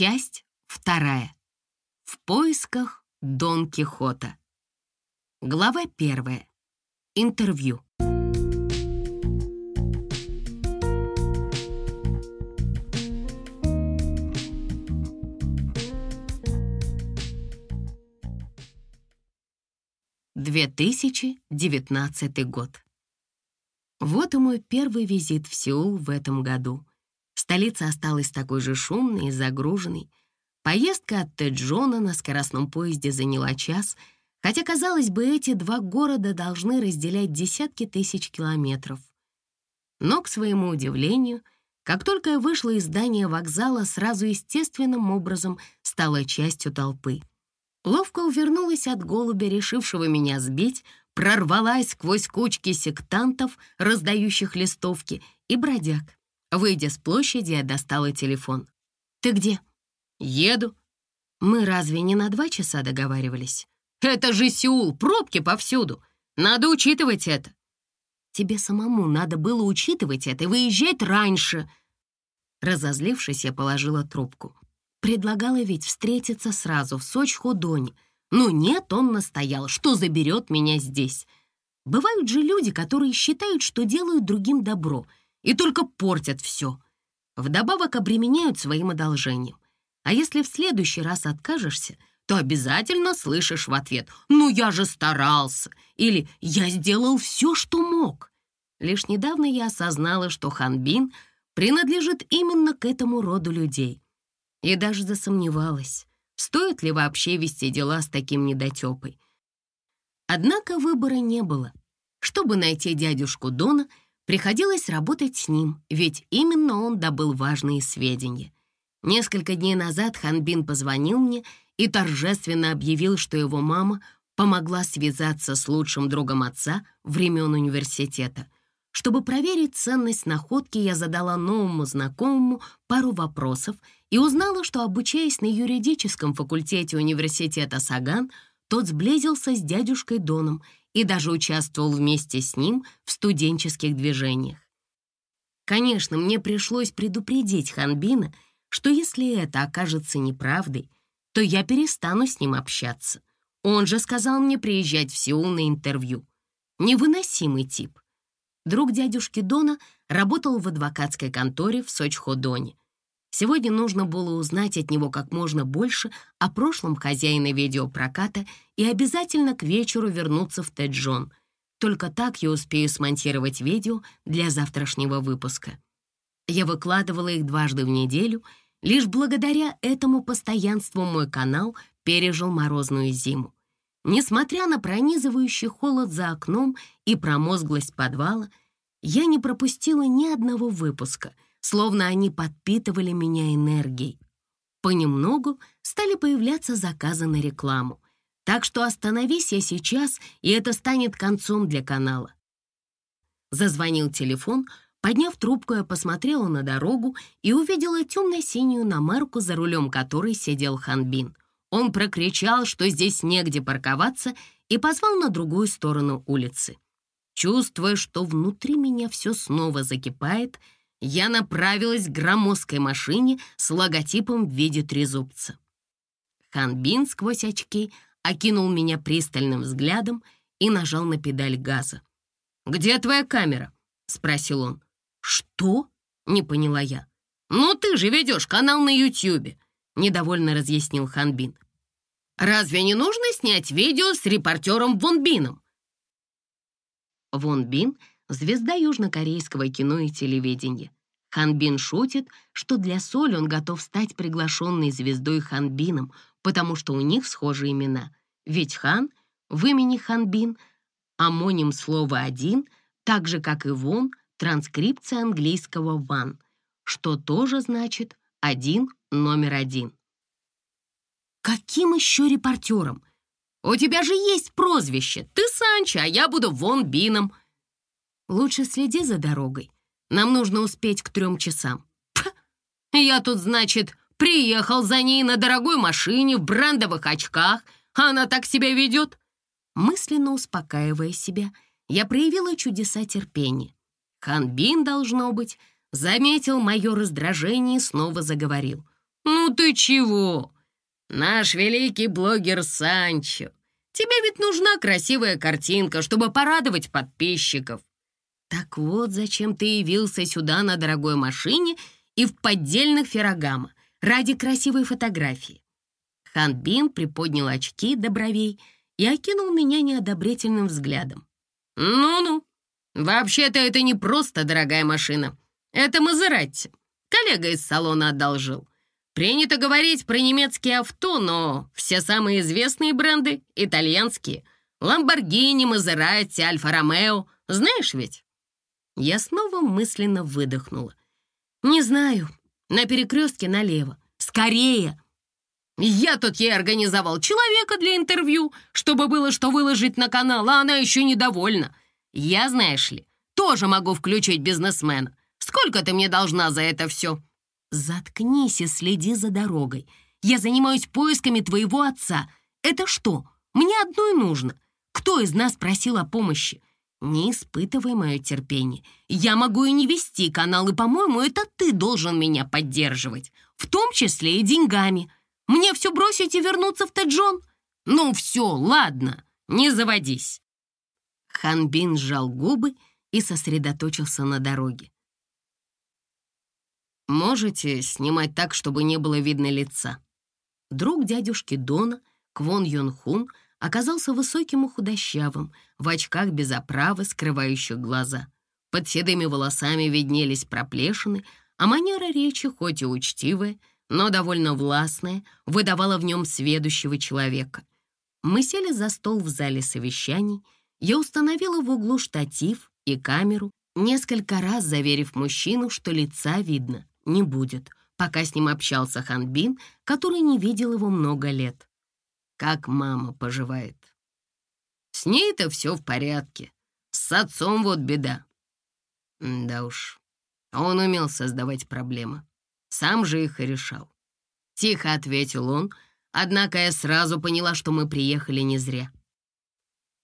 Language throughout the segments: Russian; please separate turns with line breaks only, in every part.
Часть вторая. В поисках Дон Кихота. Глава первая. Интервью. Две тысячи девятнадцатый год. Вот и мой первый визит в Сеул в этом году. Столица осталась такой же шумной и загруженной. Поездка от Теджона на скоростном поезде заняла час, хотя, казалось бы, эти два города должны разделять десятки тысяч километров. Но, к своему удивлению, как только я вышла из здания вокзала, сразу естественным образом стала частью толпы. Ловко увернулась от голубя, решившего меня сбить, прорвалась сквозь кучки сектантов, раздающих листовки, и бродяг. Выйдя с площади, я достала телефон. «Ты где?» «Еду». «Мы разве не на два часа договаривались?» «Это же Сеул, пробки повсюду. Надо учитывать это». «Тебе самому надо было учитывать это и выезжать раньше». Разозлившись, я положила трубку. Предлагала ведь встретиться сразу в Сочи-Ходоне — но нет, он настоял, что заберет меня здесь. Бывают же люди, которые считают, что делают другим добро, и только портят все. Вдобавок обременяют своим одолжением. А если в следующий раз откажешься, то обязательно слышишь в ответ «Ну я же старался» или «Я сделал все, что мог». Лишь недавно я осознала, что Ханбин принадлежит именно к этому роду людей. И даже засомневалась, стоит ли вообще вести дела с таким недотепой. Однако выбора не было. Чтобы найти дядюшку Дона, приходилось работать с ним, ведь именно он добыл важные сведения. Несколько дней назад Ханбин позвонил мне и торжественно объявил, что его мама помогла связаться с лучшим другом отца времен университета — чтобы проверить ценность находки, я задала новому знакомому пару вопросов и узнала, что, обучаясь на юридическом факультете университета Саган, тот сблизился с дядюшкой Доном и даже участвовал вместе с ним в студенческих движениях. Конечно, мне пришлось предупредить Ханбина, что если это окажется неправдой, то я перестану с ним общаться. Он же сказал мне приезжать в Сеул на интервью. Невыносимый тип — Друг дядюшки Дона работал в адвокатской конторе в Сочходоне. Сегодня нужно было узнать от него как можно больше о прошлом хозяине видеопроката и обязательно к вечеру вернуться в Теджон. Только так я успею смонтировать видео для завтрашнего выпуска. Я выкладывала их дважды в неделю, лишь благодаря этому постоянству мой канал пережил морозную зиму. Несмотря на пронизывающий холод за окном и промозглость подвала, я не пропустила ни одного выпуска, словно они подпитывали меня энергией. Понемногу стали появляться заказы на рекламу, так что остановись я сейчас, и это станет концом для канала. Зазвонил телефон, подняв трубку, я посмотрела на дорогу и увидела темно-синюю намарку, за рулем которой сидел Ханбин — он прокричал, что здесь негде парковаться, и позвал на другую сторону улицы. Чувствуя, что внутри меня все снова закипает, я направилась к громоздкой машине с логотипом в виде трезубца. Ханбин сквозь очки окинул меня пристальным взглядом и нажал на педаль газа. «Где твоя камера?» — спросил он. «Что?» — не поняла я. «Ну ты же ведешь канал на Ютьюбе недовольно разъяснил Ханбин. «Разве не нужно снять видео с репортером Вон Бином?» Звезда южнокорейского кино и телевидения. Ханбин шутит, что для Соли он готов стать приглашенной звездой Ханбином, потому что у них схожи имена. Ведь Хан в имени Ханбин — амоним слова «один», так же, как и Вон — транскрипция английского «ван», что тоже значит «один номер один. «Каким еще репортером? У тебя же есть прозвище. Ты Санчо, а я буду Вон Бином». «Лучше следи за дорогой. Нам нужно успеть к трем часам». Пх, «Я тут, значит, приехал за ней на дорогой машине в брендовых очках, она так себя ведет?» Мысленно успокаивая себя, я проявила чудеса терпения. Ханбин, должно быть, заметил мое раздражение и снова заговорил. «Ну ты чего? Наш великий блогер Санчо. Тебе ведь нужна красивая картинка, чтобы порадовать подписчиков. Так вот, зачем ты явился сюда на дорогой машине и в поддельных феррагама ради красивой фотографии. Хан Бин приподнял очки до бровей и окинул меня неодобрительным взглядом. «Ну-ну, вообще-то это не просто дорогая машина. Это Мазератти. Коллега из салона одолжил. Принято говорить про немецкие авто, но все самые известные бренды — итальянские. Ламборгини, Мазератти, Альфа-Ромео. Знаешь ведь?» Я снова мысленно выдохнула. «Не знаю. На перекрестке налево. Скорее!» «Я тут ей организовал человека для интервью, чтобы было что выложить на канал, а она еще недовольна. Я, знаешь ли, тоже могу включить бизнесмена. Сколько ты мне должна за это все?» «Заткнись и следи за дорогой. Я занимаюсь поисками твоего отца. Это что, мне одной нужно? Кто из нас просил о помощи? Не испытывай мое терпение. Я могу и не вести канал, и, по-моему, это ты должен меня поддерживать, в том числе и деньгами. Мне все бросить и вернуться в Тэджон? Ну все, ладно, не заводись. Ханбин сжал губы и сосредоточился на дороге. «Можете снимать так, чтобы не было видно лица?» Друг дядюшки Дона, Квон Йон Хун, оказался высоким и худощавым, в очках без оправы, скрывающих глаза. Под седыми волосами виднелись проплешины, а манера речи, хоть и учтивая, но довольно властная, выдавала в нем сведущего человека. Мы сели за стол в зале совещаний, я установила в углу штатив и камеру, несколько раз заверив мужчину, что лица видно не будет, пока с ним общался Ханбин, который не видел его много лет. Как мама поживает? С ней-то все в порядке. С отцом вот беда. Да уж, он умел создавать проблемы. Сам же их и решал. Тихо ответил он, однако я сразу поняла, что мы приехали не зря.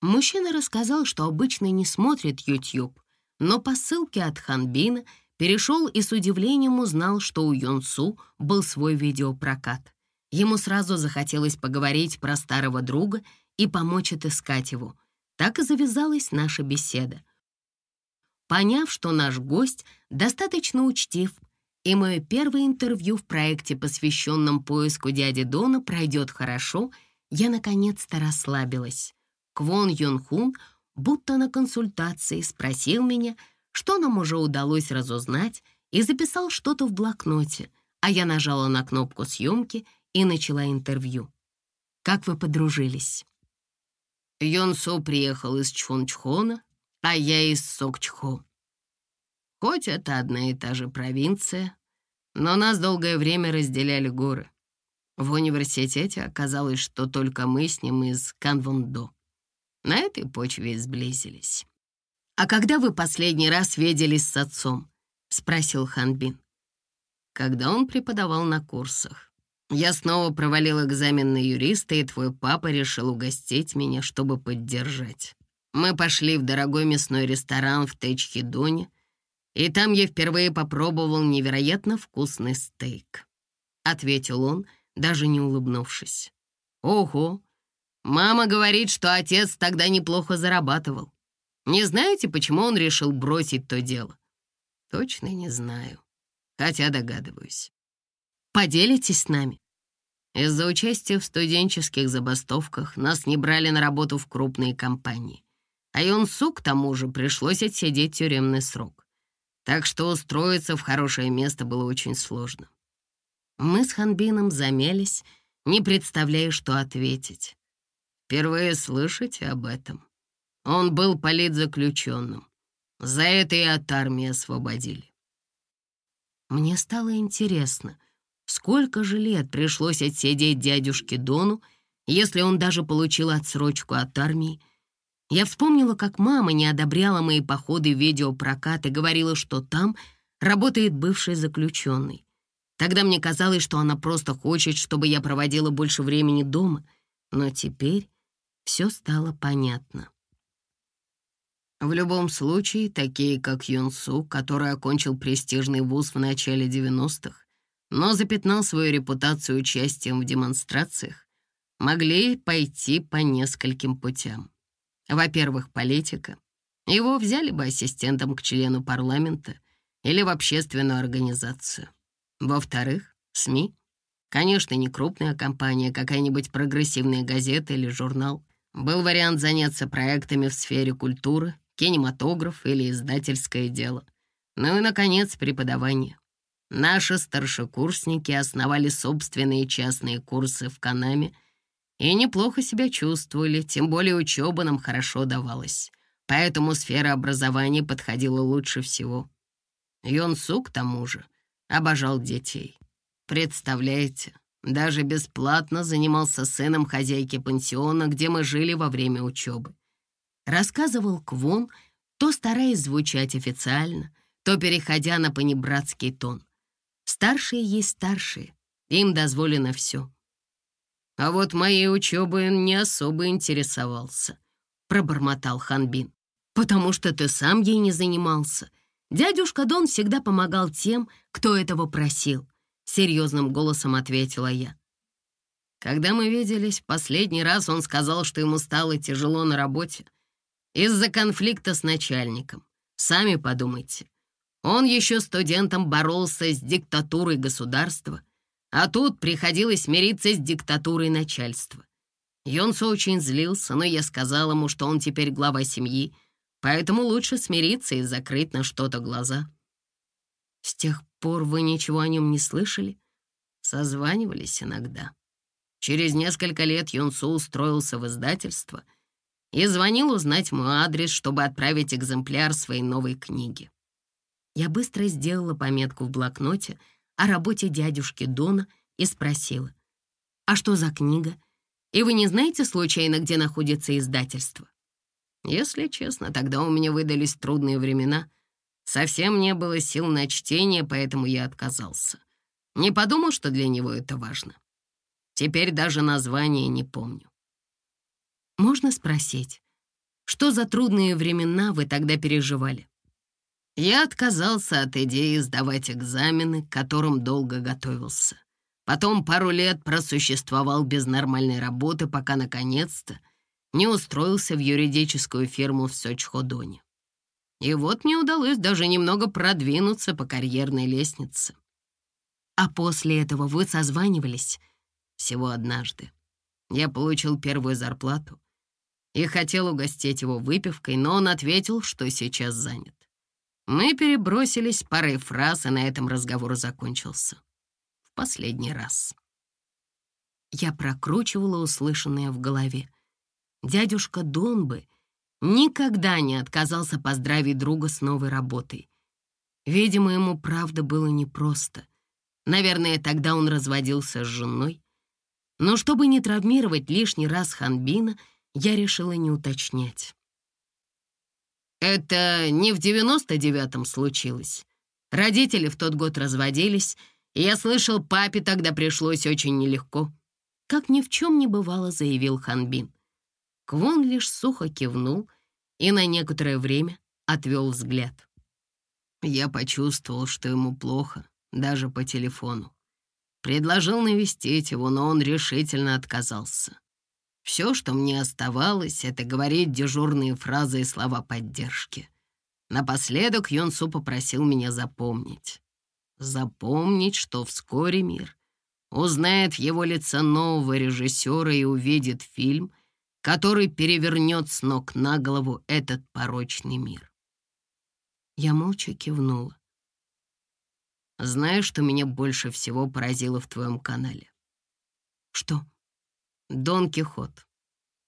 Мужчина рассказал, что обычно не смотрит YouTube, но по ссылке от Ханбина перешел и с удивлением узнал, что у Йонсу был свой видеопрокат. Ему сразу захотелось поговорить про старого друга и помочь отыскать его. Так и завязалась наша беседа. Поняв, что наш гость достаточно учтив, и мое первое интервью в проекте, посвященном поиску дяди Дона, пройдет хорошо, я наконец-то расслабилась. Квон Юн Хун, будто на консультации, спросил меня, что нам уже удалось разузнать, и записал что-то в блокноте, а я нажала на кнопку съемки — и начала интервью. «Как вы подружились?» Со приехал из Чхончхона, а я из Сокчхо. Хоть это одна и та же провинция, но нас долгое время разделяли горы. В университете оказалось, что только мы с ним из Канвондо. На этой почве сблизились. «А когда вы последний раз виделись с отцом?» — спросил Ханбин. «Когда он преподавал на курсах. Я снова провалил экзамен на юриста, и твой папа решил угостить меня, чтобы поддержать. Мы пошли в дорогой мясной ресторан в Тэчхидоне, и там я впервые попробовал невероятно вкусный стейк. Ответил он, даже не улыбнувшись. Ого! Мама говорит, что отец тогда неплохо зарабатывал. Не знаете, почему он решил бросить то дело? Точно не знаю, хотя догадываюсь. Поделитесь с нами. Из-за участия в студенческих забастовках нас не брали на работу в крупные компании. А Юнсу, к тому же, пришлось отсидеть тюремный срок. Так что устроиться в хорошее место было очень сложно. Мы с Ханбином замялись, не представляя, что ответить. Впервые слышите об этом? Он был политзаключенным. За это и от армии освободили. Мне стало интересно — Сколько же лет пришлось отсидеть дядюшке Дону, если он даже получил отсрочку от армии? Я вспомнила, как мама не одобряла мои походы в видеопрокат и говорила, что там работает бывший заключенный. Тогда мне казалось, что она просто хочет, чтобы я проводила больше времени дома, но теперь все стало понятно. В любом случае, такие как Юнсу, который окончил престижный вуз в начале 90-х, но запятнал свою репутацию участием в демонстрациях, могли пойти по нескольким путям. Во-первых, политика. Его взяли бы ассистентом к члену парламента или в общественную организацию. Во-вторых, СМИ. Конечно, не крупная компания, какая-нибудь прогрессивная газета или журнал. Был вариант заняться проектами в сфере культуры, кинематограф или издательское дело. Ну и, наконец, преподавание. Наши старшекурсники основали собственные частные курсы в Канаме и неплохо себя чувствовали, тем более учеба нам хорошо давалась. Поэтому сфера образования подходила лучше всего. Йонсу, к тому же, обожал детей. Представляете, даже бесплатно занимался сыном хозяйки пансиона, где мы жили во время учебы. Рассказывал Квон, то стараясь звучать официально, то переходя на понебратский тон. Старшие есть старшие, им дозволено все. А вот моей учебой он не особо интересовался, пробормотал Ханбин. Потому что ты сам ей не занимался. Дядюшка Дон всегда помогал тем, кто этого просил, серьезным голосом ответила я. Когда мы виделись последний раз, он сказал, что ему стало тяжело на работе из-за конфликта с начальником. Сами подумайте. Он еще студентом боролся с диктатурой государства, а тут приходилось мириться с диктатурой начальства. Йонсо очень злился, но я сказал ему, что он теперь глава семьи, поэтому лучше смириться и закрыть на что-то глаза. С тех пор вы ничего о нем не слышали? Созванивались иногда. Через несколько лет Йонсу устроился в издательство и звонил узнать мой адрес, чтобы отправить экземпляр своей новой книги. Я быстро сделала пометку в блокноте о работе дядюшки Дона и спросила, «А что за книга? И вы не знаете случайно, где находится издательство?» Если честно, тогда у меня выдались трудные времена. Совсем не было сил на чтение, поэтому я отказался. Не подумал, что для него это важно. Теперь даже название не помню. Можно спросить, что за трудные времена вы тогда переживали? Я отказался от идеи сдавать экзамены, к которым долго готовился. Потом пару лет просуществовал без нормальной работы, пока, наконец-то, не устроился в юридическую фирму в Сочходоне. И вот мне удалось даже немного продвинуться по карьерной лестнице. А после этого вы созванивались всего однажды. Я получил первую зарплату и хотел угостить его выпивкой, но он ответил, что сейчас занят. Мы перебросились парой фраз, и на этом разговор закончился. В последний раз. Я прокручивала услышанное в голове. Дядюшка Донбы никогда не отказался поздравить друга с новой работой. Видимо, ему правда было непросто. Наверное, тогда он разводился с женой. Но чтобы не травмировать лишний раз Ханбина, я решила не уточнять. Это не в девяносто девятом случилось. Родители в тот год разводились, и я слышал, папе тогда пришлось очень нелегко. Как ни в чем не бывало, заявил Ханбин. Квон лишь сухо кивнул и на некоторое время отвел взгляд. Я почувствовал, что ему плохо, даже по телефону. Предложил навестить его, но он решительно отказался. Все, что мне оставалось, это говорить дежурные фразы и слова поддержки. Напоследок Йонсу попросил меня запомнить. Запомнить, что вскоре мир узнает в его лице нового режиссера и увидит фильм, который перевернет с ног на голову этот порочный мир. Я молча кивнула. Знаешь, что меня больше всего поразило в твоем канале? Что? Дон Кихот.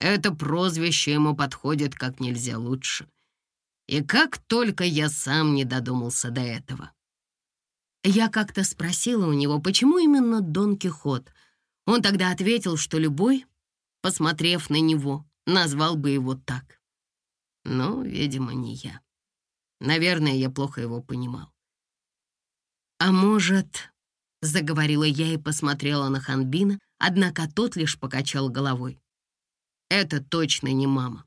Это прозвище ему подходит как нельзя лучше. И как только я сам не додумался до этого. Я как-то спросила у него, почему именно Дон Кихот. Он тогда ответил, что любой, посмотрев на него, назвал бы его так. Но, видимо, не я. Наверное, я плохо его понимал. «А может...» — заговорила я и посмотрела на Ханбина, Однако тот лишь покачал головой. Это точно не мама.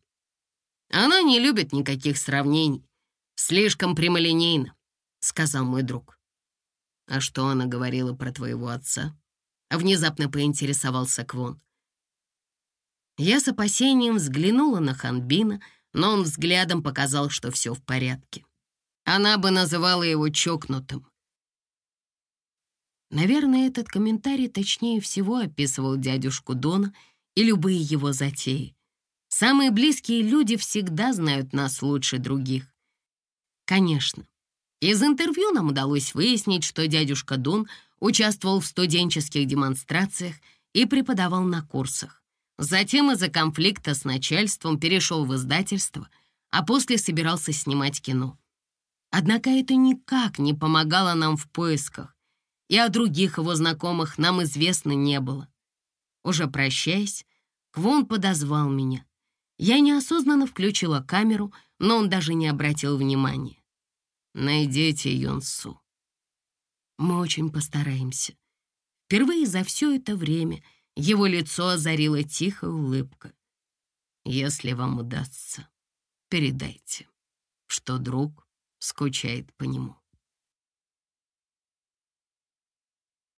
Она не любит никаких сравнений. Слишком прямолинейно, сказал мой друг. «А что она говорила про твоего отца?» Внезапно поинтересовался Квон. Я с опасением взглянула на Ханбина, но он взглядом показал, что все в порядке. Она бы называла его чокнутым. Наверное, этот комментарий точнее всего описывал дядюшку Дона и любые его затеи. Самые близкие люди всегда знают нас лучше других. Конечно, из интервью нам удалось выяснить, что дядюшка Дон участвовал в студенческих демонстрациях и преподавал на курсах. Затем из-за конфликта с начальством перешел в издательство, а после собирался снимать кино. Однако это никак не помогало нам в поисках, и о других его знакомых нам известно не было. Уже прощаясь, Квон подозвал меня. Я неосознанно включила камеру, но он даже не обратил внимания. Найдите Йонсу. Мы очень постараемся. Впервые за все это время его лицо озарила тихая улыбка. Если вам удастся, передайте, что друг скучает по нему.